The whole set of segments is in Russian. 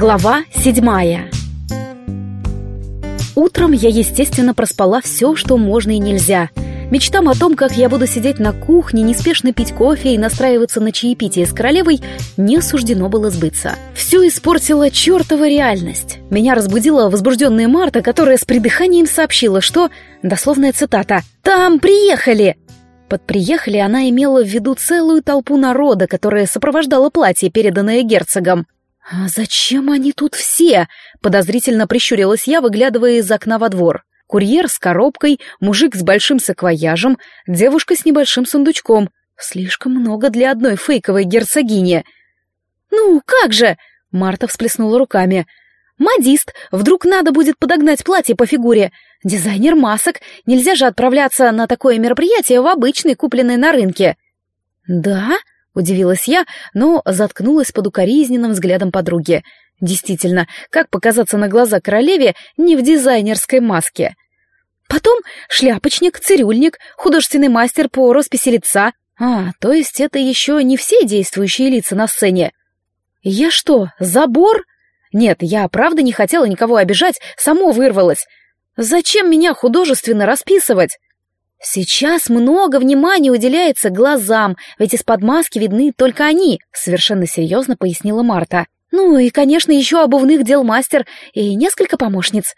Глава седьмая Утром я, естественно, проспала все, что можно и нельзя. Мечтам о том, как я буду сидеть на кухне, неспешно пить кофе и настраиваться на чаепитие с королевой, не суждено было сбыться. Все испортила чертова реальность. Меня разбудила возбужденная Марта, которая с придыханием сообщила, что, дословная цитата, «Там приехали!» Под «приехали» она имела в виду целую толпу народа, которая сопровождала платье, переданное герцогом. «А зачем они тут все?» — подозрительно прищурилась я, выглядывая из окна во двор. Курьер с коробкой, мужик с большим саквояжем, девушка с небольшим сундучком. Слишком много для одной фейковой герцогини. «Ну, как же?» — Марта всплеснула руками. «Модист, вдруг надо будет подогнать платье по фигуре. Дизайнер масок, нельзя же отправляться на такое мероприятие в обычный, купленный на рынке». «Да?» Удивилась я, но заткнулась под укоризненным взглядом подруги. Действительно, как показаться на глаза королеве не в дизайнерской маске? Потом шляпочник, цирюльник, художественный мастер по росписи лица. А, то есть это еще не все действующие лица на сцене. Я что, забор? Нет, я правда не хотела никого обижать, само вырвалось. Зачем меня художественно расписывать? «Сейчас много внимания уделяется глазам, ведь из-под маски видны только они», — совершенно серьезно пояснила Марта. «Ну и, конечно, еще обувных дел мастер и несколько помощниц».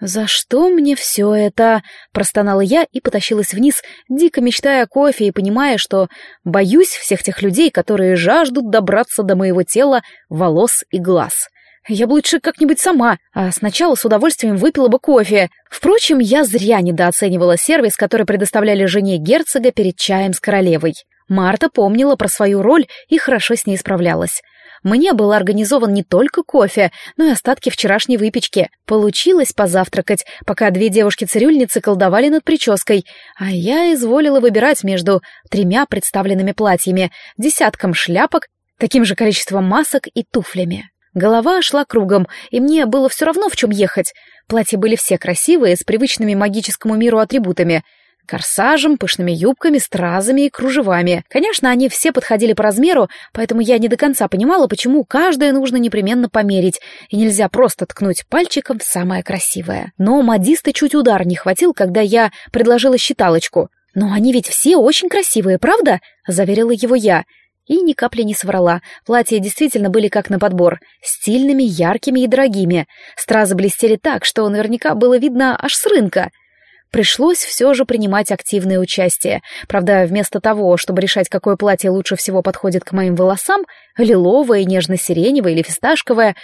«За что мне все это?» — простонала я и потащилась вниз, дико мечтая о кофе и понимая, что боюсь всех тех людей, которые жаждут добраться до моего тела, волос и глаз. Я бы лучше как-нибудь сама, а сначала с удовольствием выпила бы кофе. Впрочем, я зря недооценивала сервис, который предоставляли жене герцога перед чаем с королевой. Марта помнила про свою роль и хорошо с ней справлялась. Мне был организован не только кофе, но и остатки вчерашней выпечки. Получилось позавтракать, пока две девушки-цирюльницы колдовали над прической, а я изволила выбирать между тремя представленными платьями, десятком шляпок, таким же количеством масок и туфлями. Голова шла кругом, и мне было все равно, в чем ехать. Платья были все красивые, с привычными магическому миру атрибутами. Корсажем, пышными юбками, стразами и кружевами. Конечно, они все подходили по размеру, поэтому я не до конца понимала, почему каждое нужно непременно померить, и нельзя просто ткнуть пальчиком в самое красивое. Но модиста чуть удар не хватил, когда я предложила считалочку. «Но они ведь все очень красивые, правда?» — заверила его я. И ни капли не соврала. Платья действительно были как на подбор. Стильными, яркими и дорогими. Стразы блестели так, что наверняка было видно аж с рынка. Пришлось все же принимать активное участие. Правда, вместо того, чтобы решать, какое платье лучше всего подходит к моим волосам, лиловое, нежно-сиреневое или фисташковое,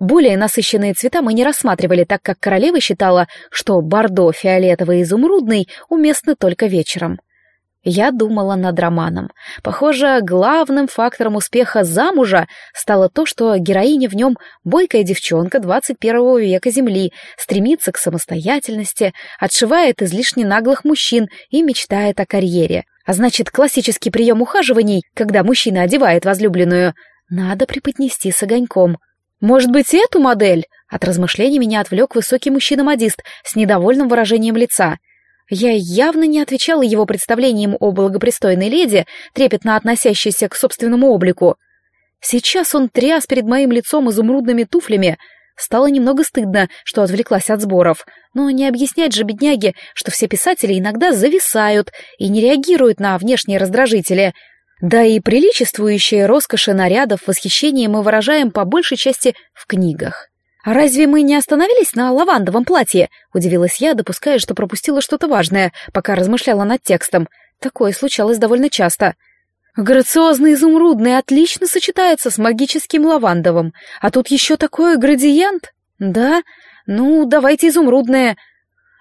более насыщенные цвета мы не рассматривали, так как королева считала, что бордо, фиолетовый и изумрудный уместны только вечером. Я думала над романом. Похоже, главным фактором успеха замужа стало то, что героиня в нем бойкая девчонка 21 века Земли, стремится к самостоятельности, отшивает излишне наглых мужчин и мечтает о карьере. А значит, классический прием ухаживаний, когда мужчина одевает возлюбленную, надо преподнести с огоньком. Может быть, эту модель? От размышлений меня отвлек высокий мужчина-модист с недовольным выражением лица — я явно не отвечала его представлениям о благопристойной леди, трепетно относящейся к собственному облику. Сейчас он тряс перед моим лицом изумрудными туфлями. Стало немного стыдно, что отвлеклась от сборов, но не объяснять же бедняге, что все писатели иногда зависают и не реагируют на внешние раздражители. Да и приличествующие роскоши нарядов восхищение мы выражаем по большей части в книгах. «А разве мы не остановились на лавандовом платье?» — удивилась я, допуская, что пропустила что-то важное, пока размышляла над текстом. Такое случалось довольно часто. Грациозный изумрудный отлично сочетается с магическим лавандовым. А тут еще такой градиент. Да? Ну, давайте изумрудное.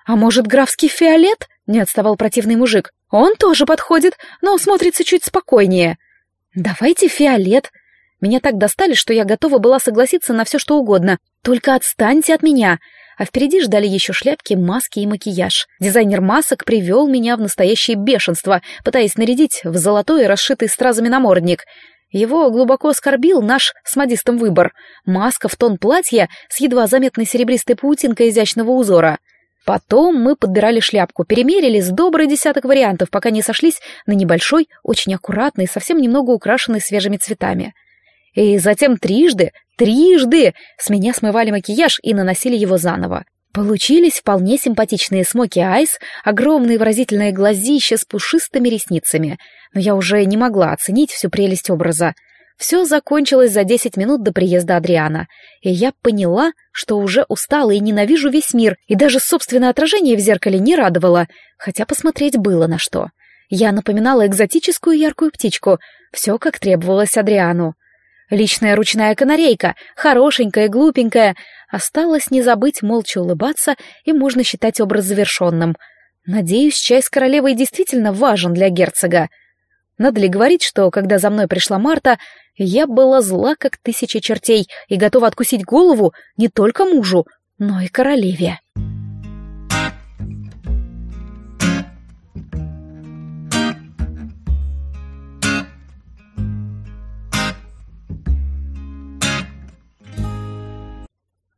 А может, графский фиолет? Не отставал противный мужик. Он тоже подходит, но смотрится чуть спокойнее. Давайте фиолет. Меня так достали, что я готова была согласиться на все, что угодно. Только отстаньте от меня. А впереди ждали еще шляпки, маски и макияж. Дизайнер масок привел меня в настоящее бешенство, пытаясь нарядить в золотой, расшитый стразами намордник. Его глубоко оскорбил наш с модистом выбор. Маска в тон платья с едва заметной серебристой паутинкой изящного узора. Потом мы подбирали шляпку, перемерили с добрый десяток вариантов, пока не сошлись на небольшой, очень аккуратной, совсем немного украшенной свежими цветами. И затем трижды, трижды с меня смывали макияж и наносили его заново. Получились вполне симпатичные смоки-айс, огромные выразительные глазища с пушистыми ресницами, но я уже не могла оценить всю прелесть образа. Все закончилось за десять минут до приезда Адриана, и я поняла, что уже устала и ненавижу весь мир, и даже собственное отражение в зеркале не радовало, хотя посмотреть было на что. Я напоминала экзотическую яркую птичку, все как требовалось Адриану. Личная ручная канарейка, хорошенькая, глупенькая. Осталось не забыть молча улыбаться, и можно считать образ завершенным. Надеюсь, чай с королевой действительно важен для герцога. Надо ли говорить, что, когда за мной пришла Марта, я была зла, как тысяча чертей, и готова откусить голову не только мужу, но и королеве.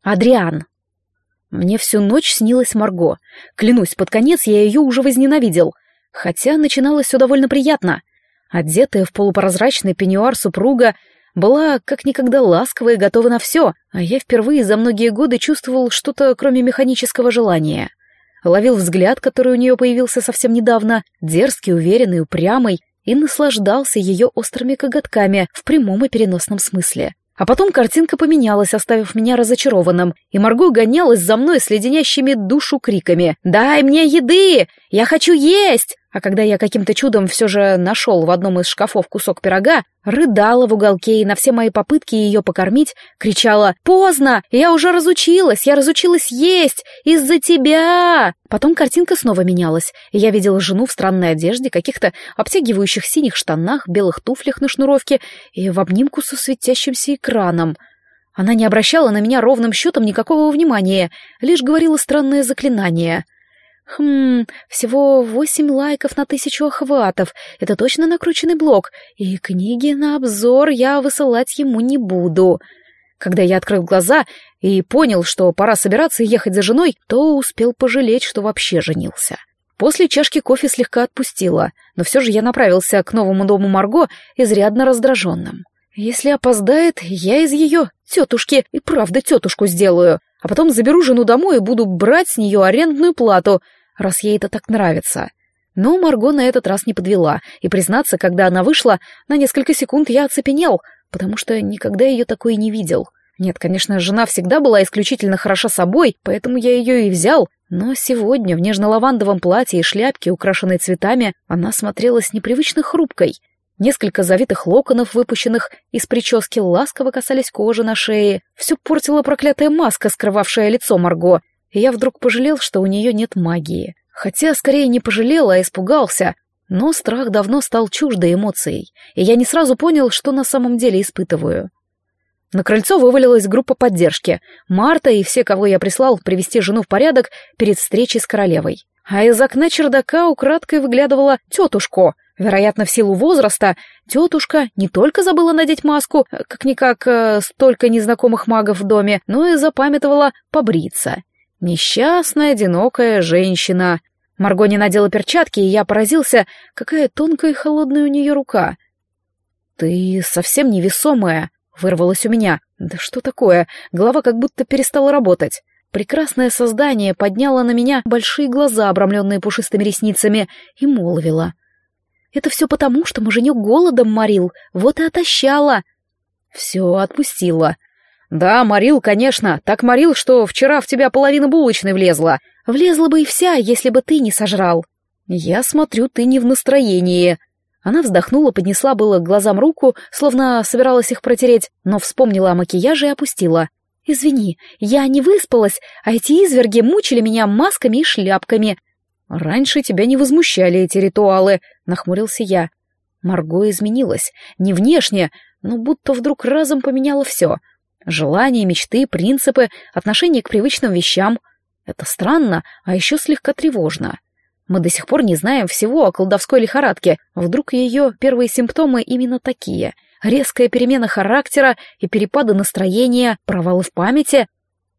Адриан. Мне всю ночь снилась Марго. Клянусь, под конец я ее уже возненавидел. Хотя начиналось все довольно приятно. Одетая в полупрозрачный пеньюар супруга была как никогда ласкова и готова на все, а я впервые за многие годы чувствовал что-то, кроме механического желания. Ловил взгляд, который у нее появился совсем недавно, дерзкий, уверенный, упрямый, и наслаждался ее острыми коготками в прямом и переносном смысле. А потом картинка поменялась, оставив меня разочарованным, и Марго гонялась за мной с леденящими душу криками «Дай мне еды! Я хочу есть!» А когда я каким-то чудом все же нашел в одном из шкафов кусок пирога, рыдала в уголке и на все мои попытки ее покормить кричала «Поздно! Я уже разучилась! Я разучилась есть! Из-за тебя!» Потом картинка снова менялась, и я видела жену в странной одежде, каких-то обтягивающих синих штанах, белых туфлях на шнуровке и в обнимку со светящимся экраном. Она не обращала на меня ровным счетом никакого внимания, лишь говорила странное заклинание — Хм, всего восемь лайков на тысячу охватов. Это точно накрученный блок. И книги на обзор я высылать ему не буду. Когда я открыл глаза и понял, что пора собираться и ехать за женой, то успел пожалеть, что вообще женился. После чашки кофе слегка отпустила, но все же я направился к новому дому Марго изрядно раздраженным. Если опоздает, я из ее тетушки и правда тетушку сделаю а потом заберу жену домой и буду брать с нее арендную плату, раз ей это так нравится. Но Марго на этот раз не подвела, и, признаться, когда она вышла, на несколько секунд я оцепенел, потому что никогда ее такой не видел. Нет, конечно, жена всегда была исключительно хороша собой, поэтому я ее и взял, но сегодня в нежно-лавандовом платье и шляпке, украшенной цветами, она смотрелась непривычно хрупкой — Несколько завитых локонов, выпущенных из прически, ласково касались кожи на шее. Все портила проклятая маска, скрывавшая лицо Марго. И я вдруг пожалел, что у нее нет магии. Хотя, скорее, не пожалел, а испугался. Но страх давно стал чуждой эмоцией, и я не сразу понял, что на самом деле испытываю. На крыльцо вывалилась группа поддержки. Марта и все, кого я прислал привести жену в порядок перед встречей с королевой. А из окна чердака украдкой выглядывала тетушка, Вероятно, в силу возраста тетушка не только забыла надеть маску, как-никак э, столько незнакомых магов в доме, но и запамятовала побриться. Несчастная, одинокая женщина. Марго не надела перчатки, и я поразился, какая тонкая и холодная у нее рука. «Ты совсем невесомая», — вырвалось у меня. «Да что такое? Голова как будто перестала работать». Прекрасное создание подняло на меня большие глаза, обрамленные пушистыми ресницами, и молвило — это все потому, что муженек голодом морил, вот и отощала. Все отпустила. Да, морил, конечно, так морил, что вчера в тебя половина булочной влезла. Влезла бы и вся, если бы ты не сожрал. Я смотрю, ты не в настроении. Она вздохнула, поднесла было к глазам руку, словно собиралась их протереть, но вспомнила о макияже и опустила. «Извини, я не выспалась, а эти изверги мучили меня масками и шляпками. «Раньше тебя не возмущали эти ритуалы», — нахмурился я. Марго изменилась. Не внешне, но будто вдруг разом поменяла все. Желания, мечты, принципы, отношение к привычным вещам. Это странно, а еще слегка тревожно. Мы до сих пор не знаем всего о колдовской лихорадке. Вдруг ее первые симптомы именно такие. Резкая перемена характера и перепады настроения, провалы в памяти.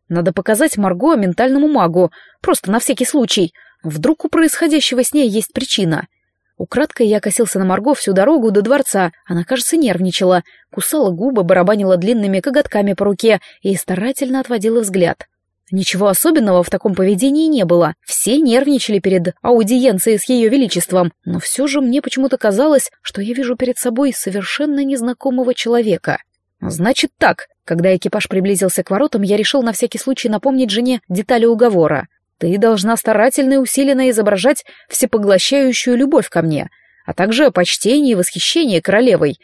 Надо показать Марго ментальному магу, просто на всякий случай — Вдруг у происходящего с ней есть причина? Украдкой я косился на Марго всю дорогу до дворца. Она, кажется, нервничала, кусала губы, барабанила длинными коготками по руке и старательно отводила взгляд. Ничего особенного в таком поведении не было. Все нервничали перед аудиенцией с ее величеством, но все же мне почему-то казалось, что я вижу перед собой совершенно незнакомого человека. Значит так, когда экипаж приблизился к воротам, я решил на всякий случай напомнить жене детали уговора. Ты должна старательно и усиленно изображать всепоглощающую любовь ко мне, а также почтение и восхищение королевой.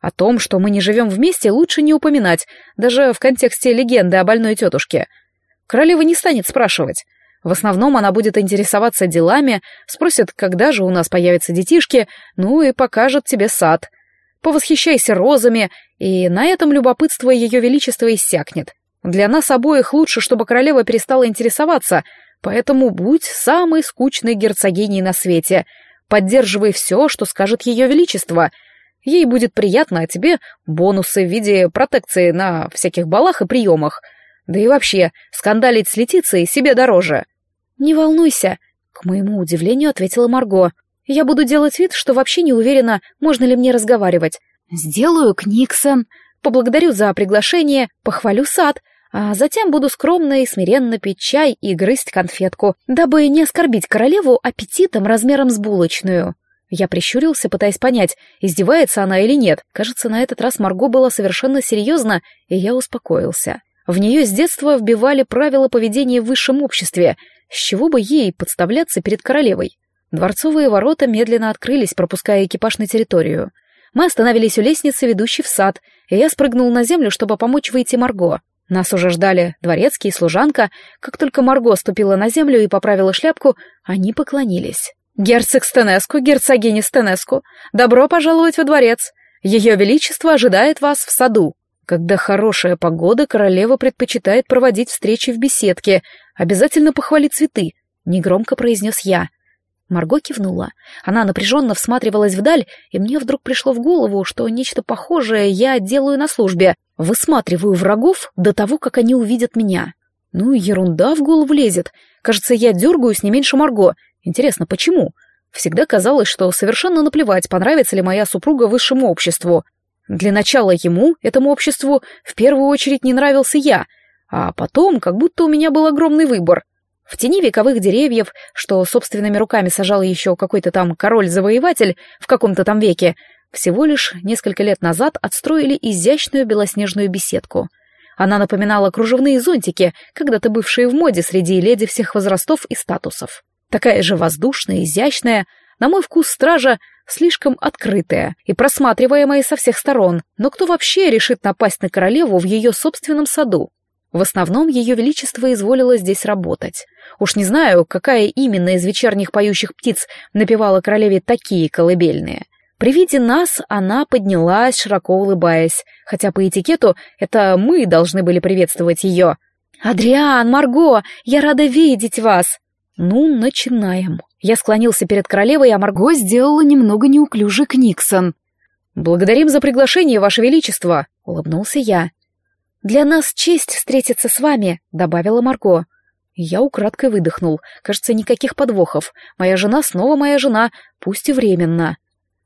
О том, что мы не живем вместе, лучше не упоминать, даже в контексте легенды о больной тетушке. Королева не станет спрашивать. В основном она будет интересоваться делами, спросит, когда же у нас появятся детишки, ну и покажет тебе сад. Повосхищайся розами, и на этом любопытство ее величества иссякнет. Для нас обоих лучше, чтобы королева перестала интересоваться, Поэтому будь самой скучной герцогиней на свете. Поддерживай все, что скажет ее величество. Ей будет приятно, а тебе бонусы в виде протекции на всяких балах и приемах. Да и вообще, скандалить с Летицией себе дороже. Не волнуйся, к моему удивлению ответила Марго. Я буду делать вид, что вообще не уверена, можно ли мне разговаривать. Сделаю Книксон, поблагодарю за приглашение, похвалю сад, а затем буду скромно и смиренно пить чай и грызть конфетку, дабы не оскорбить королеву аппетитом размером с булочную. Я прищурился, пытаясь понять, издевается она или нет. Кажется, на этот раз Марго была совершенно серьезна, и я успокоился. В нее с детства вбивали правила поведения в высшем обществе, с чего бы ей подставляться перед королевой. Дворцовые ворота медленно открылись, пропуская экипаж на территорию. Мы остановились у лестницы, ведущей в сад, и я спрыгнул на землю, чтобы помочь выйти Марго. Нас уже ждали дворецкий и служанка. Как только Марго ступила на землю и поправила шляпку, они поклонились. «Герцог Стенеску, герцогиня Стенеску, добро пожаловать во дворец. Ее Величество ожидает вас в саду». Когда хорошая погода, королева предпочитает проводить встречи в беседке, обязательно похвали цветы, негромко произнес я. Марго кивнула. Она напряженно всматривалась вдаль, и мне вдруг пришло в голову, что нечто похожее я делаю на службе. Высматриваю врагов до того, как они увидят меня. Ну, ерунда в голову лезет. Кажется, я дергаюсь не меньше Марго. Интересно, почему? Всегда казалось, что совершенно наплевать, понравится ли моя супруга высшему обществу. Для начала ему, этому обществу, в первую очередь не нравился я, а потом как будто у меня был огромный выбор. В тени вековых деревьев, что собственными руками сажал еще какой-то там король-завоеватель в каком-то там веке, всего лишь несколько лет назад отстроили изящную белоснежную беседку. Она напоминала кружевные зонтики, когда-то бывшие в моде среди леди всех возрастов и статусов. Такая же воздушная, изящная, на мой вкус стража слишком открытая и просматриваемая со всех сторон, но кто вообще решит напасть на королеву в ее собственном саду? В основном ее величество изволило здесь работать. Уж не знаю, какая именно из вечерних поющих птиц напевала королеве такие колыбельные. При виде нас она поднялась, широко улыбаясь, хотя по этикету это мы должны были приветствовать ее. «Адриан, Марго, я рада видеть вас!» «Ну, начинаем». Я склонился перед королевой, а Марго сделала немного неуклюжий Книксон. «Благодарим за приглашение, Ваше Величество», — улыбнулся я. «Для нас честь встретиться с вами», — добавила Марго. Я украдкой выдохнул. Кажется, никаких подвохов. Моя жена снова моя жена, пусть и временно.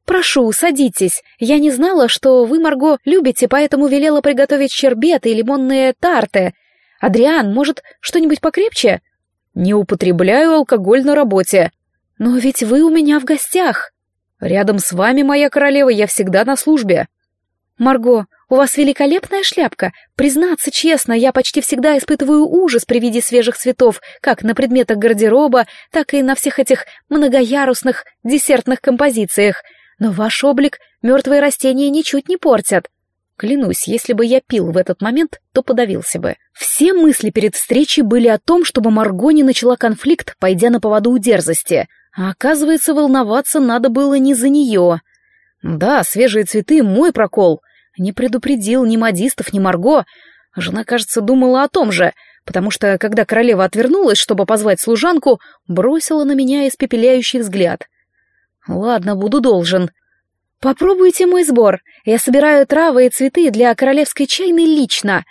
«Прошу, садитесь. Я не знала, что вы, Марго, любите, поэтому велела приготовить щербеты и лимонные тарты. Адриан, может, что-нибудь покрепче?» «Не употребляю алкоголь на работе». «Но ведь вы у меня в гостях». «Рядом с вами, моя королева, я всегда на службе». «Марго, у вас великолепная шляпка. Признаться честно, я почти всегда испытываю ужас при виде свежих цветов, как на предметах гардероба, так и на всех этих многоярусных десертных композициях. Но ваш облик мертвые растения ничуть не портят. Клянусь, если бы я пил в этот момент, то подавился бы. Все мысли перед встречей были о том, чтобы Марго не начала конфликт, пойдя на поводу у дерзости. А оказывается, волноваться надо было не за нее. Да, свежие цветы — мой прокол — не предупредил ни модистов, ни Марго. Жена, кажется, думала о том же, потому что, когда королева отвернулась, чтобы позвать служанку, бросила на меня испепеляющий взгляд. «Ладно, буду должен». «Попробуйте мой сбор. Я собираю травы и цветы для королевской чайной лично».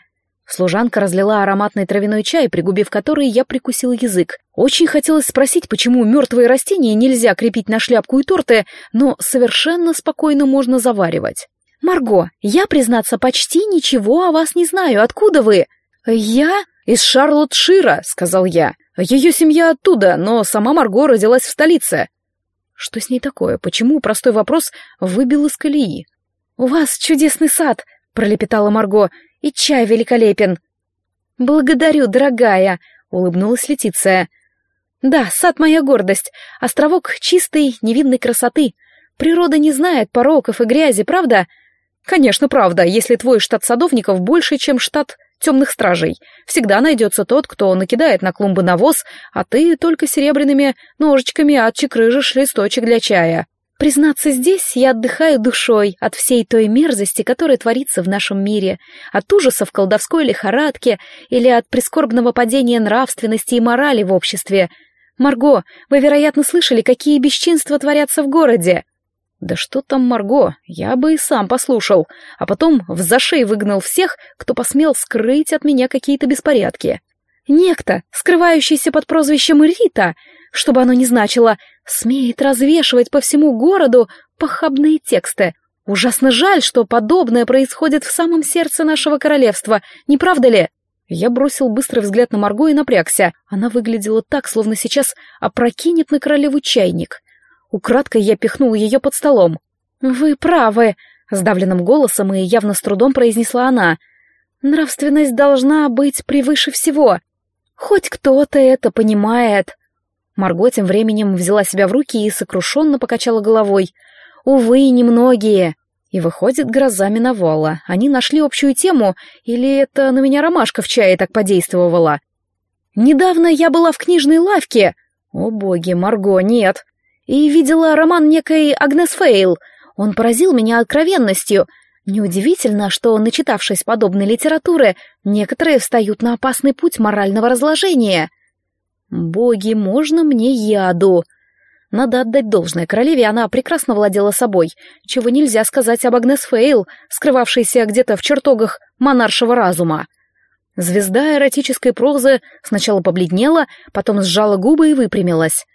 Служанка разлила ароматный травяной чай, пригубив который, я прикусил язык. Очень хотелось спросить, почему мертвые растения нельзя крепить на шляпку и торты, но совершенно спокойно можно заваривать. «Марго, я, признаться, почти ничего о вас не знаю. Откуда вы?» «Я?» «Из Шарлотт-Шира», — сказал я. «Ее семья оттуда, но сама Марго родилась в столице». Что с ней такое? Почему простой вопрос выбил из колеи? «У вас чудесный сад», — пролепетала Марго, — «и чай великолепен». «Благодарю, дорогая», — улыбнулась Летиция. «Да, сад — моя гордость. Островок чистой, невинной красоты. Природа не знает пороков и грязи, правда?» «Конечно, правда, если твой штат садовников больше, чем штат темных стражей. Всегда найдется тот, кто накидает на клумбы навоз, а ты только серебряными ножичками отчекрыжишь листочек для чая. Признаться, здесь я отдыхаю душой от всей той мерзости, которая творится в нашем мире, от ужасов колдовской лихорадки или от прискорбного падения нравственности и морали в обществе. Марго, вы, вероятно, слышали, какие бесчинства творятся в городе. Да что там Марго, я бы и сам послушал, а потом в зашей выгнал всех, кто посмел скрыть от меня какие-то беспорядки. Некто, скрывающийся под прозвищем Рита, чтобы оно не значило, смеет развешивать по всему городу похабные тексты. Ужасно жаль, что подобное происходит в самом сердце нашего королевства, не правда ли? Я бросил быстрый взгляд на Марго и напрягся. Она выглядела так, словно сейчас опрокинет на королеву чайник. Украдкой я пихнул ее под столом. «Вы правы», — сдавленным голосом и явно с трудом произнесла она. «Нравственность должна быть превыше всего. Хоть кто-то это понимает». Марго тем временем взяла себя в руки и сокрушенно покачала головой. «Увы, немногие». И выходит, гроза миновала. Они нашли общую тему, или это на меня ромашка в чае так подействовала? «Недавно я была в книжной лавке». «О боги, Марго, нет и видела роман некой Агнес Фейл. Он поразил меня откровенностью. Неудивительно, что, начитавшись подобной литературы, некоторые встают на опасный путь морального разложения. Боги, можно мне яду? Надо отдать должное королеве, она прекрасно владела собой, чего нельзя сказать об Агнес Фейл, скрывавшейся где-то в чертогах монаршего разума. Звезда эротической прозы сначала побледнела, потом сжала губы и выпрямилась.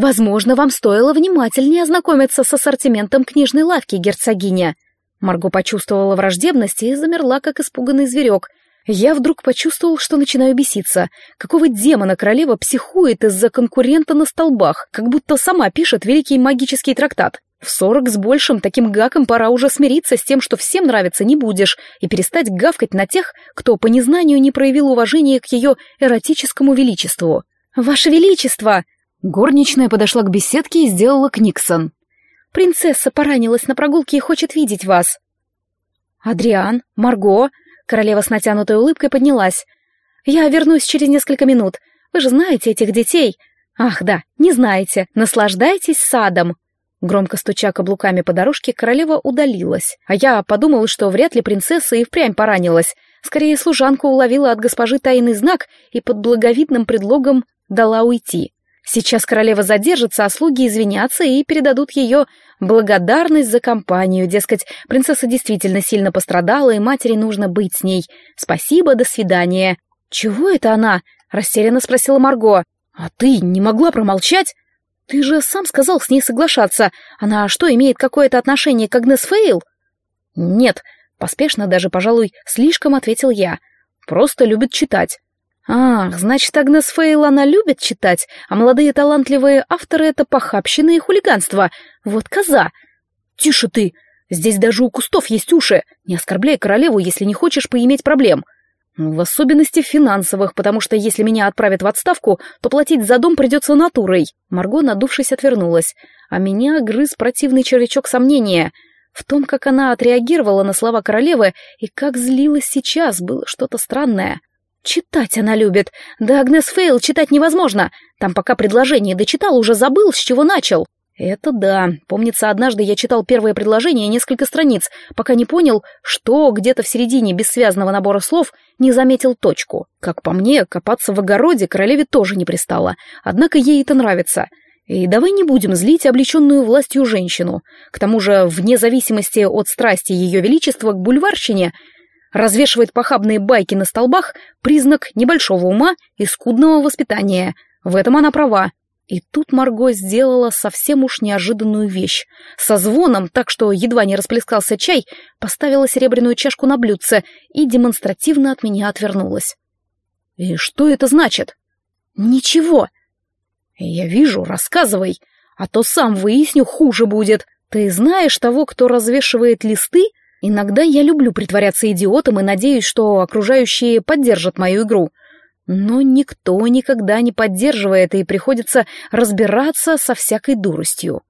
Возможно, вам стоило внимательнее ознакомиться с ассортиментом книжной лавки, герцогиня. Марго почувствовала враждебность и замерла, как испуганный зверек. Я вдруг почувствовал, что начинаю беситься. Какого демона королева психует из-за конкурента на столбах, как будто сама пишет великий магический трактат. В сорок с большим таким гаком пора уже смириться с тем, что всем нравится не будешь, и перестать гавкать на тех, кто по незнанию не проявил уважения к ее эротическому величеству. «Ваше Величество!» Горничная подошла к беседке и сделала книксон. «Принцесса поранилась на прогулке и хочет видеть вас». «Адриан, Марго...» Королева с натянутой улыбкой поднялась. «Я вернусь через несколько минут. Вы же знаете этих детей». «Ах, да, не знаете. Наслаждайтесь садом». Громко стуча каблуками по дорожке, королева удалилась. А я подумала, что вряд ли принцесса и впрямь поранилась. Скорее, служанка уловила от госпожи тайный знак и под благовидным предлогом дала уйти. Сейчас королева задержится, а слуги извинятся и передадут ее благодарность за компанию. Дескать, принцесса действительно сильно пострадала, и матери нужно быть с ней. Спасибо, до свидания. «Чего это она?» — растерянно спросила Марго. «А ты не могла промолчать?» «Ты же сам сказал с ней соглашаться. Она что, имеет какое-то отношение к Агнес Фейл?» «Нет», — поспешно, даже, пожалуй, слишком ответил я. «Просто любит читать. Ах, значит, Агнес Фейл она любит читать, а молодые талантливые авторы — это похабщина и хулиганство. Вот коза. Тише ты. Здесь даже у кустов есть уши. Не оскорбляй королеву, если не хочешь поиметь проблем. В особенности финансовых, потому что если меня отправят в отставку, то платить за дом придется натурой. Марго, надувшись, отвернулась, а меня грыз противный червячок сомнения. В том, как она отреагировала на слова королевы и как злилась сейчас, было что-то странное. Читать она любит. Да Агнес Фейл читать невозможно. Там пока предложение дочитал, уже забыл, с чего начал. Это да. Помнится, однажды я читал первое предложение несколько страниц, пока не понял, что где-то в середине бессвязного набора слов не заметил точку. Как по мне, копаться в огороде королеве тоже не пристало. Однако ей это нравится. И давай не будем злить облеченную властью женщину. К тому же, вне зависимости от страсти ее величества к бульварщине, Развешивать похабные байки на столбах — признак небольшого ума и скудного воспитания. В этом она права. И тут Марго сделала совсем уж неожиданную вещь. Со звоном, так что едва не расплескался чай, поставила серебряную чашку на блюдце и демонстративно от меня отвернулась. «И что это значит?» «Ничего». «Я вижу, рассказывай, а то сам выясню, хуже будет. Ты знаешь того, кто развешивает листы?» Иногда я люблю притворяться идиотом и надеюсь, что окружающие поддержат мою игру. Но никто никогда не поддерживает, и приходится разбираться со всякой дуростью.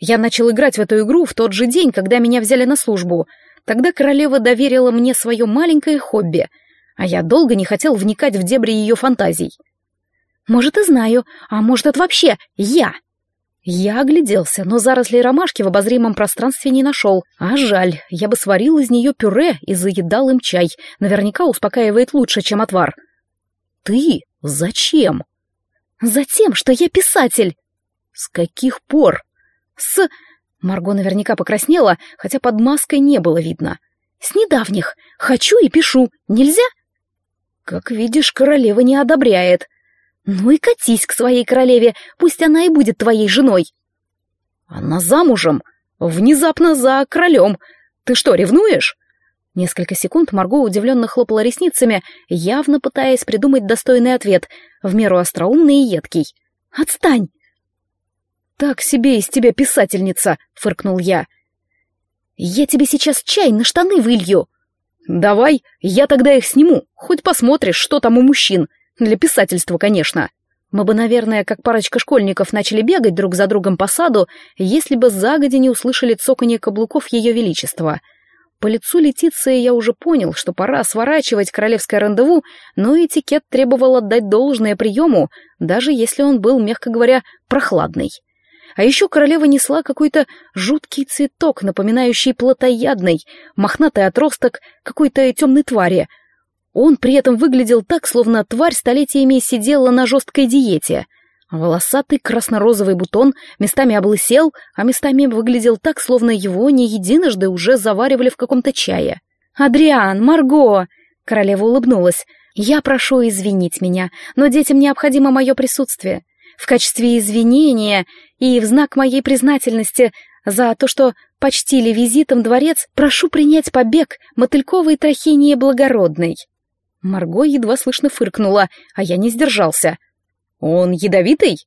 Я начал играть в эту игру в тот же день, когда меня взяли на службу. Тогда королева доверила мне свое маленькое хобби, а я долго не хотел вникать в дебри ее фантазий. Может, и знаю, а может, это вообще я. Я огляделся, но заросли ромашки в обозримом пространстве не нашел. А жаль, я бы сварил из нее пюре и заедал им чай. Наверняка успокаивает лучше, чем отвар. Ты? Зачем? Затем, что я писатель. С каких пор? С... Марго наверняка покраснела, хотя под маской не было видно. С недавних. Хочу и пишу. Нельзя? Как видишь, королева не одобряет. «Ну и катись к своей королеве, пусть она и будет твоей женой». «Она замужем, внезапно за королем. Ты что, ревнуешь?» Несколько секунд Марго удивленно хлопала ресницами, явно пытаясь придумать достойный ответ, в меру остроумный и едкий. «Отстань!» «Так себе из тебя писательница!» — фыркнул я. «Я тебе сейчас чай на штаны вылью!» «Давай, я тогда их сниму, хоть посмотришь, что там у мужчин. Для писательства, конечно. Мы бы, наверное, как парочка школьников начали бегать друг за другом по саду, если бы загоди не услышали цоканье каблуков Ее Величества. По лицу Летиции я уже понял, что пора сворачивать королевское рандеву, но этикет требовал отдать должное приему, даже если он был, мягко говоря, прохладный. А еще королева несла какой-то жуткий цветок, напоминающий плотоядный, мохнатый отросток какой-то темной твари, он при этом выглядел так, словно тварь столетиями сидела на жесткой диете. Волосатый красно-розовый бутон местами облысел, а местами выглядел так, словно его не единожды уже заваривали в каком-то чае. «Адриан, Марго!» — королева улыбнулась. «Я прошу извинить меня, но детям необходимо мое присутствие. В качестве извинения и в знак моей признательности за то, что почтили визитом дворец, прошу принять побег мотыльковой трахинии благородной». Марго едва слышно фыркнула, а я не сдержался. «Он ядовитый?»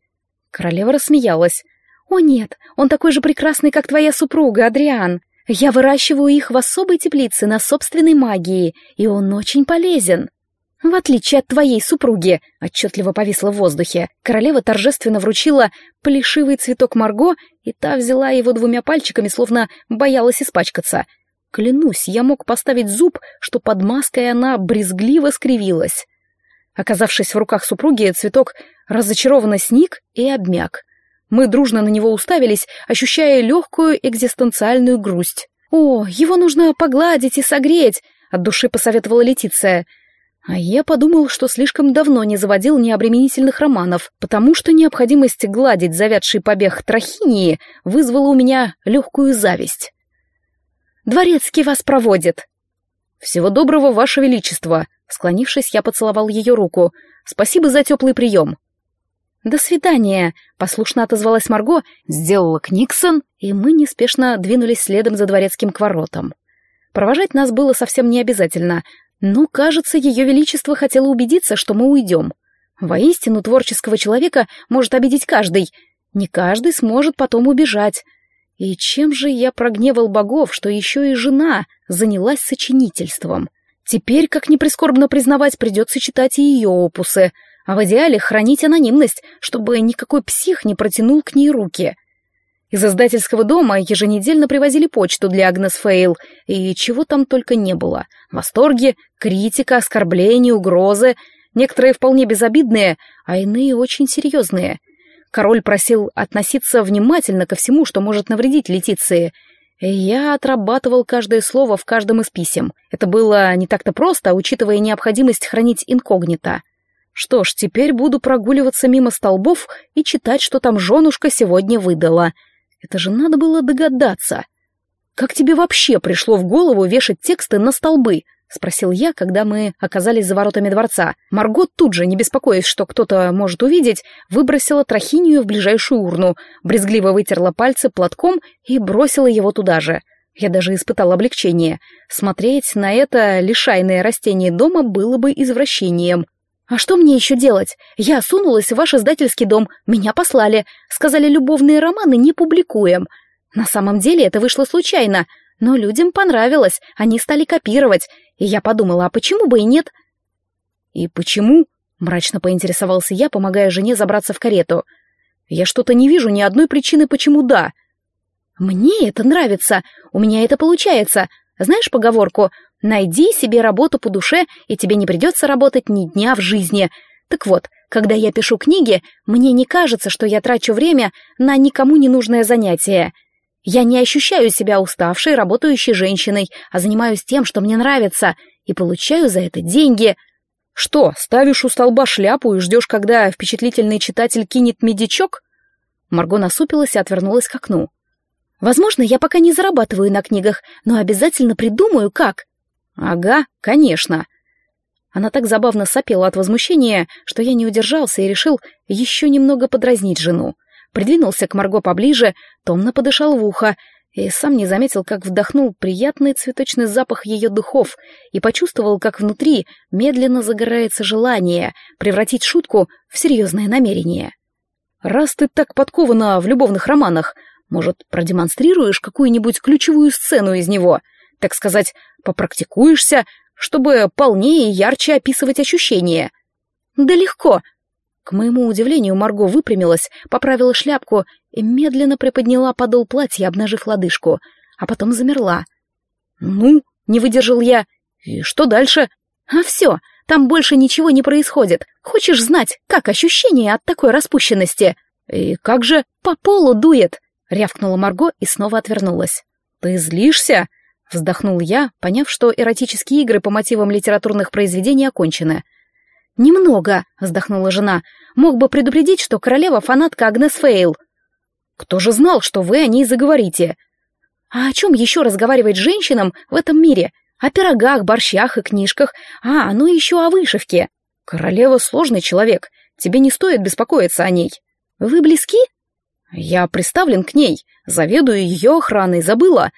Королева рассмеялась. «О нет, он такой же прекрасный, как твоя супруга, Адриан. Я выращиваю их в особой теплице на собственной магии, и он очень полезен». «В отличие от твоей супруги», — отчетливо повисла в воздухе, королева торжественно вручила плешивый цветок Марго, и та взяла его двумя пальчиками, словно боялась испачкаться — Клянусь, я мог поставить зуб, что под маской она брезгливо скривилась. Оказавшись в руках супруги, цветок разочарованно сник и обмяк. Мы дружно на него уставились, ощущая легкую экзистенциальную грусть. «О, его нужно погладить и согреть», — от души посоветовала Летиция. А я подумал, что слишком давно не заводил необременительных романов, потому что необходимость гладить завядший побег трахинии вызвала у меня легкую зависть. Дворецкий вас проводит». «Всего доброго, Ваше Величество!» Склонившись, я поцеловал ее руку. «Спасибо за теплый прием». «До свидания!» — послушно отозвалась Марго, сделала Книксон, и мы неспешно двинулись следом за дворецким к воротам. Провожать нас было совсем не обязательно, но, кажется, ее величество хотело убедиться, что мы уйдем. Воистину, творческого человека может обидеть каждый. Не каждый сможет потом убежать. И чем же я прогневал богов, что еще и жена занялась сочинительством? Теперь, как ни прискорбно признавать, придется читать и ее опусы, а в идеале хранить анонимность, чтобы никакой псих не протянул к ней руки. Из издательского дома еженедельно привозили почту для Агнес Фейл, и чего там только не было. Восторги, критика, оскорбления, угрозы, некоторые вполне безобидные, а иные очень серьезные — Король просил относиться внимательно ко всему, что может навредить Летиции. Я отрабатывал каждое слово в каждом из писем. Это было не так-то просто, учитывая необходимость хранить инкогнито. Что ж, теперь буду прогуливаться мимо столбов и читать, что там женушка сегодня выдала. Это же надо было догадаться. Как тебе вообще пришло в голову вешать тексты на столбы? Спросил я, когда мы оказались за воротами дворца. Марго тут же, не беспокоясь, что кто-то может увидеть, выбросила трахинию в ближайшую урну, брезгливо вытерла пальцы платком и бросила его туда же. Я даже испытал облегчение. Смотреть на это лишайное растение дома было бы извращением. «А что мне еще делать? Я сунулась в ваш издательский дом, меня послали. Сказали, любовные романы не публикуем. На самом деле это вышло случайно, но людям понравилось, они стали копировать, и я подумала, а почему бы и нет?» «И почему?» — мрачно поинтересовался я, помогая жене забраться в карету. «Я что-то не вижу ни одной причины, почему да». «Мне это нравится, у меня это получается. Знаешь поговорку «Найди себе работу по душе, и тебе не придется работать ни дня в жизни». Так вот, когда я пишу книги, мне не кажется, что я трачу время на никому не нужное занятие. Я не ощущаю себя уставшей, работающей женщиной, а занимаюсь тем, что мне нравится, и получаю за это деньги. Что, ставишь у столба шляпу и ждешь, когда впечатлительный читатель кинет медичок? Марго насупилась и отвернулась к окну. Возможно, я пока не зарабатываю на книгах, но обязательно придумаю, как. Ага, конечно. Она так забавно сопела от возмущения, что я не удержался и решил еще немного подразнить жену. Придвинулся к Марго поближе, томно подышал в ухо и сам не заметил, как вдохнул приятный цветочный запах ее духов и почувствовал, как внутри медленно загорается желание превратить шутку в серьезное намерение. «Раз ты так подкована в любовных романах, может, продемонстрируешь какую-нибудь ключевую сцену из него? Так сказать, попрактикуешься, чтобы полнее и ярче описывать ощущения?» «Да легко!» К моему удивлению, Марго выпрямилась, поправила шляпку и медленно приподняла подол платья, обнажив лодыжку, а потом замерла. «Ну?» — не выдержал я. «И что дальше?» «А все, там больше ничего не происходит. Хочешь знать, как ощущение от такой распущенности?» «И как же по полу дует?» рявкнула Марго и снова отвернулась. «Ты злишься?» — вздохнул я, поняв, что эротические игры по мотивам литературных произведений окончены. «Немного», — вздохнула жена. «Мог бы предупредить, что королева фанатка Агнес Фейл». «Кто же знал, что вы о ней заговорите?» «А о чем еще разговаривать женщинам в этом мире? О пирогах, борщах и книжках. А, ну еще о вышивке». «Королева сложный человек. Тебе не стоит беспокоиться о ней». «Вы близки?» Я приставлен к ней, заведую ее охраной, забыла.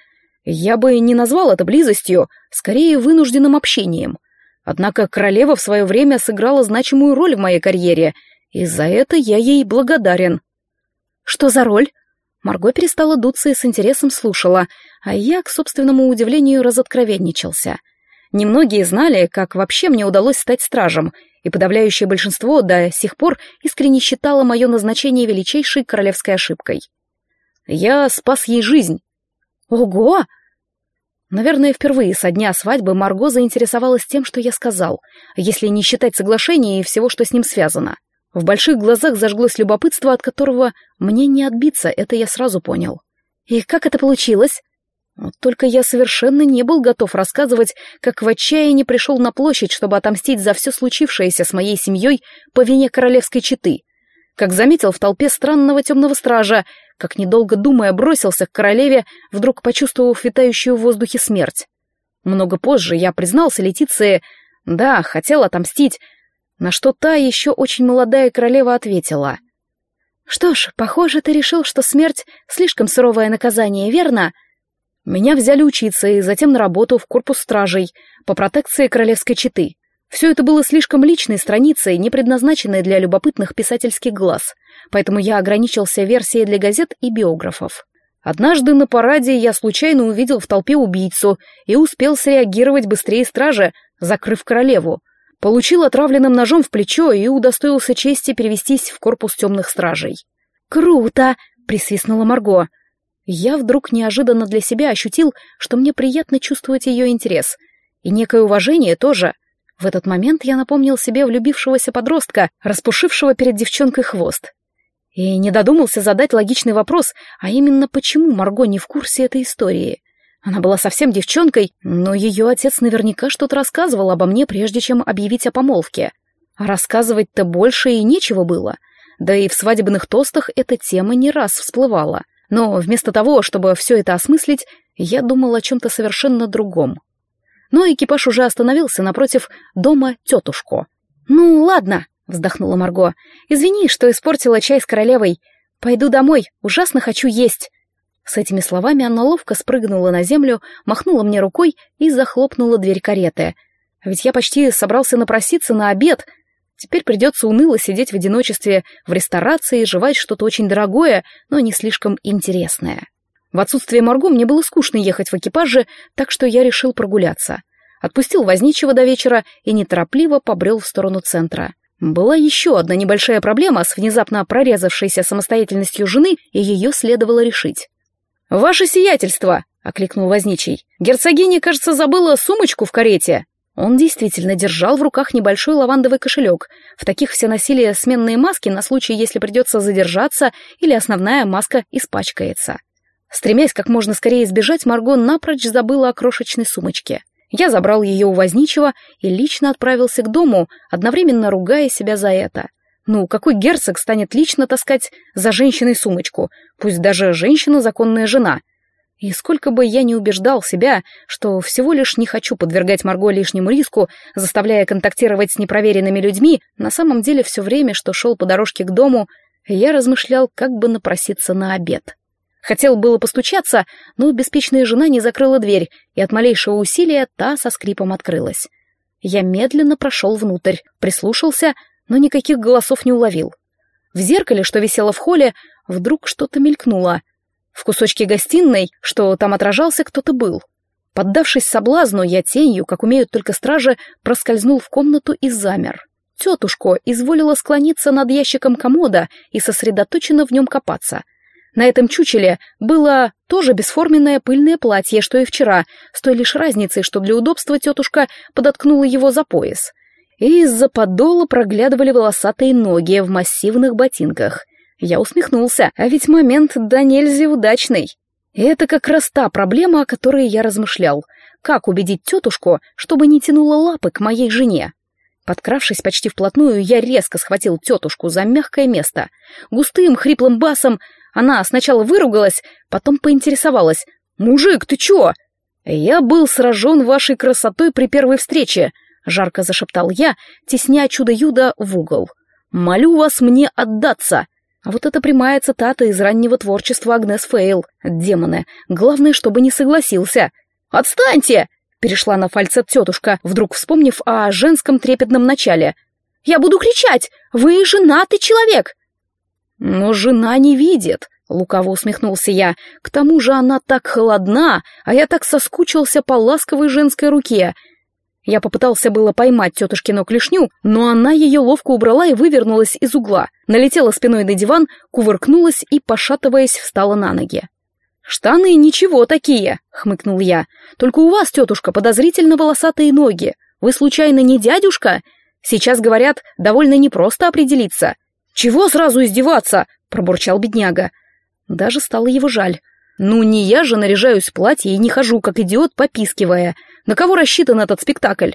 Я бы не назвал это близостью, скорее вынужденным общением. Однако королева в свое время сыграла значимую роль в моей карьере, и за это я ей благодарен. Что за роль? Марго перестала дуться и с интересом слушала, а я, к собственному удивлению, разоткровенничался. Немногие знали, как вообще мне удалось стать стражем, и подавляющее большинство до сих пор искренне считало мое назначение величайшей королевской ошибкой. Я спас ей жизнь. Ого! Наверное, впервые со дня свадьбы Марго заинтересовалась тем, что я сказал, если не считать соглашения и всего, что с ним связано. В больших глазах зажглось любопытство, от которого мне не отбиться, это я сразу понял. И как это получилось? Вот только я совершенно не был готов рассказывать, как в отчаянии пришел на площадь, чтобы отомстить за все случившееся с моей семьей по вине королевской четы. Как заметил в толпе странного темного стража, как, недолго думая, бросился к королеве, вдруг почувствовав витающую в воздухе смерть. Много позже я признался Летиции, да, хотел отомстить, на что та еще очень молодая королева ответила. «Что ж, похоже, ты решил, что смерть — слишком суровое наказание, верно?» Меня взяли учиться и затем на работу в корпус стражей по протекции королевской четы. Все это было слишком личной страницей, не предназначенной для любопытных писательских глаз, поэтому я ограничился версией для газет и биографов. Однажды на параде я случайно увидел в толпе убийцу и успел среагировать быстрее стража, закрыв королеву. Получил отравленным ножом в плечо и удостоился чести перевестись в корпус темных стражей. «Круто!» — присвистнула Марго. Я вдруг неожиданно для себя ощутил, что мне приятно чувствовать ее интерес. И некое уважение тоже. В этот момент я напомнил себе влюбившегося подростка, распушившего перед девчонкой хвост. И не додумался задать логичный вопрос, а именно почему Марго не в курсе этой истории. Она была совсем девчонкой, но ее отец наверняка что-то рассказывал обо мне, прежде чем объявить о помолвке. А рассказывать-то больше и нечего было. Да и в свадебных тостах эта тема не раз всплывала. Но вместо того, чтобы все это осмыслить, я думал о чем-то совершенно другом. Но экипаж уже остановился напротив дома тетушку. «Ну, ладно», — вздохнула Марго. «Извини, что испортила чай с королевой. Пойду домой, ужасно хочу есть». С этими словами она ловко спрыгнула на землю, махнула мне рукой и захлопнула дверь кареты. Ведь я почти собрался напроситься на обед. Теперь придется уныло сидеть в одиночестве в ресторации и жевать что-то очень дорогое, но не слишком интересное. В отсутствие Марго мне было скучно ехать в экипаже, так что я решил прогуляться. Отпустил возничего до вечера и неторопливо побрел в сторону центра. Была еще одна небольшая проблема с внезапно прорезавшейся самостоятельностью жены, и ее следовало решить. «Ваше сиятельство!» — окликнул возничий. «Герцогиня, кажется, забыла сумочку в карете». Он действительно держал в руках небольшой лавандовый кошелек. В таких все носили сменные маски на случай, если придется задержаться или основная маска испачкается. Стремясь как можно скорее избежать, Марго напрочь забыла о крошечной сумочке. Я забрал ее у возничего и лично отправился к дому, одновременно ругая себя за это. Ну, какой герцог станет лично таскать за женщиной сумочку, пусть даже женщина законная жена? И сколько бы я ни убеждал себя, что всего лишь не хочу подвергать Марго лишнему риску, заставляя контактировать с непроверенными людьми, на самом деле все время, что шел по дорожке к дому, я размышлял, как бы напроситься на обед. Хотел было постучаться, но беспечная жена не закрыла дверь, и от малейшего усилия та со скрипом открылась. Я медленно прошел внутрь, прислушался, но никаких голосов не уловил. В зеркале, что висело в холле, вдруг что-то мелькнуло. В кусочке гостиной, что там отражался, кто-то был. Поддавшись соблазну, я тенью, как умеют только стражи, проскользнул в комнату и замер. Тетушка изволила склониться над ящиком комода и сосредоточенно в нем копаться — на этом чучеле было тоже бесформенное пыльное платье, что и вчера, с той лишь разницей, что для удобства тетушка подоткнула его за пояс. И из-за подола проглядывали волосатые ноги в массивных ботинках. Я усмехнулся, а ведь момент да нельзя удачный. это как раз та проблема, о которой я размышлял. Как убедить тетушку, чтобы не тянула лапы к моей жене? Подкравшись почти вплотную, я резко схватил тетушку за мягкое место. Густым, хриплым басом она сначала выругалась, потом поинтересовалась. «Мужик, ты чё?» «Я был сражен вашей красотой при первой встрече», — жарко зашептал я, тесня чудо-юдо в угол. «Молю вас мне отдаться». А вот это прямая цитата из раннего творчества Агнес Фейл. Демоны. Главное, чтобы не согласился. «Отстаньте!» — перешла на фальцет тетушка, вдруг вспомнив о женском трепетном начале. «Я буду кричать! Вы женатый человек!» «Но жена не видит», — лукаво усмехнулся я. «К тому же она так холодна, а я так соскучился по ласковой женской руке». Я попытался было поймать тетушкину клешню, но она ее ловко убрала и вывернулась из угла, налетела спиной на диван, кувыркнулась и, пошатываясь, встала на ноги. «Штаны ничего такие», — хмыкнул я. «Только у вас, тетушка, подозрительно волосатые ноги. Вы, случайно, не дядюшка? Сейчас, говорят, довольно непросто определиться. «Чего сразу издеваться?» — пробурчал бедняга. Даже стало его жаль. «Ну, не я же наряжаюсь в платье и не хожу, как идиот, попискивая. На кого рассчитан этот спектакль?»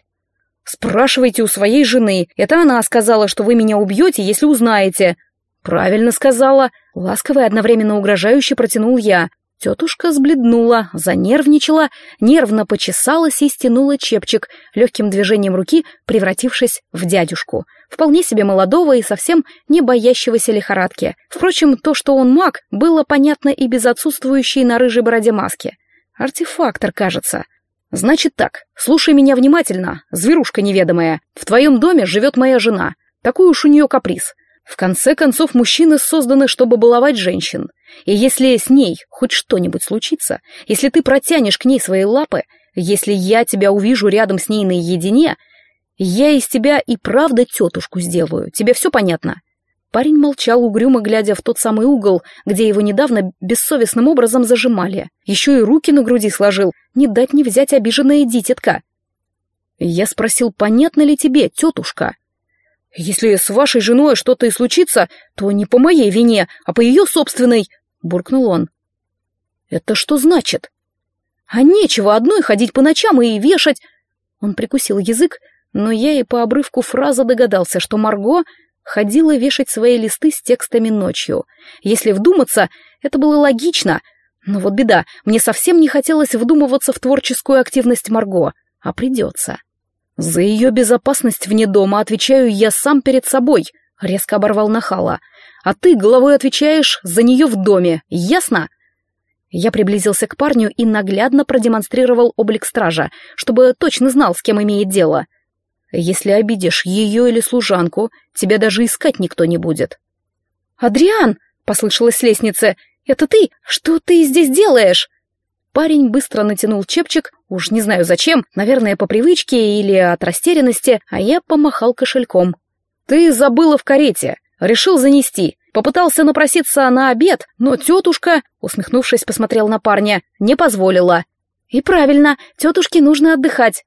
«Спрашивайте у своей жены. Это она сказала, что вы меня убьете, если узнаете». «Правильно сказала». Ласково и одновременно угрожающе протянул я. Тетушка сбледнула, занервничала, нервно почесалась и стянула чепчик, легким движением руки превратившись в дядюшку. Вполне себе молодого и совсем не боящегося лихорадки. Впрочем, то, что он маг, было понятно и без отсутствующей на рыжей бороде маски. Артефактор, кажется. Значит так, слушай меня внимательно, зверушка неведомая. В твоем доме живет моя жена. Такой уж у нее каприз. В конце концов, мужчины созданы, чтобы баловать женщин. И если с ней хоть что-нибудь случится, если ты протянешь к ней свои лапы, если я тебя увижу рядом с ней наедине, я из тебя и правда тетушку сделаю. Тебе все понятно?» Парень молчал, угрюмо глядя в тот самый угол, где его недавно бессовестным образом зажимали. Еще и руки на груди сложил. Не дать не взять обиженная дитятка. Я спросил, понятно ли тебе, тетушка? «Если с вашей женой что-то и случится, то не по моей вине, а по ее собственной», — буркнул он. «Это что значит?» «А нечего одной ходить по ночам и вешать...» Он прикусил язык, но я и по обрывку фразы догадался, что Марго ходила вешать свои листы с текстами ночью. Если вдуматься, это было логично, но вот беда, мне совсем не хотелось вдумываться в творческую активность Марго. а придется. «За ее безопасность вне дома отвечаю я сам перед собой», — резко оборвал Нахала. «А ты головой отвечаешь за нее в доме, ясно?» Я приблизился к парню и наглядно продемонстрировал облик стража, чтобы точно знал, с кем имеет дело. «Если обидишь ее или служанку, тебя даже искать никто не будет». «Адриан!» — послышалось с лестницы. «Это ты? Что ты здесь делаешь?» Парень быстро натянул чепчик, уж не знаю зачем, наверное, по привычке или от растерянности, а я помахал кошельком. «Ты забыла в карете. Решил занести. Попытался напроситься на обед, но тетушка, усмехнувшись, посмотрел на парня, не позволила. И правильно, тетушке нужно отдыхать.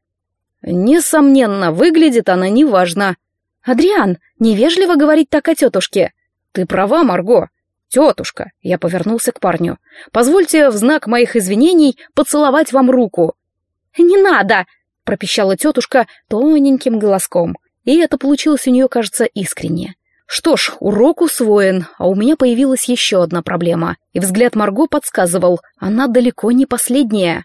Несомненно, выглядит она неважно. Адриан, невежливо говорить так о тетушке. Ты права, Марго. «Тетушка!» — я повернулся к парню. «Позвольте в знак моих извинений поцеловать вам руку». «Не надо!» — пропищала тетушка тоненьким голоском. И это получилось у нее, кажется, искренне. Что ж, урок усвоен, а у меня появилась еще одна проблема. И взгляд Марго подсказывал, она далеко не последняя.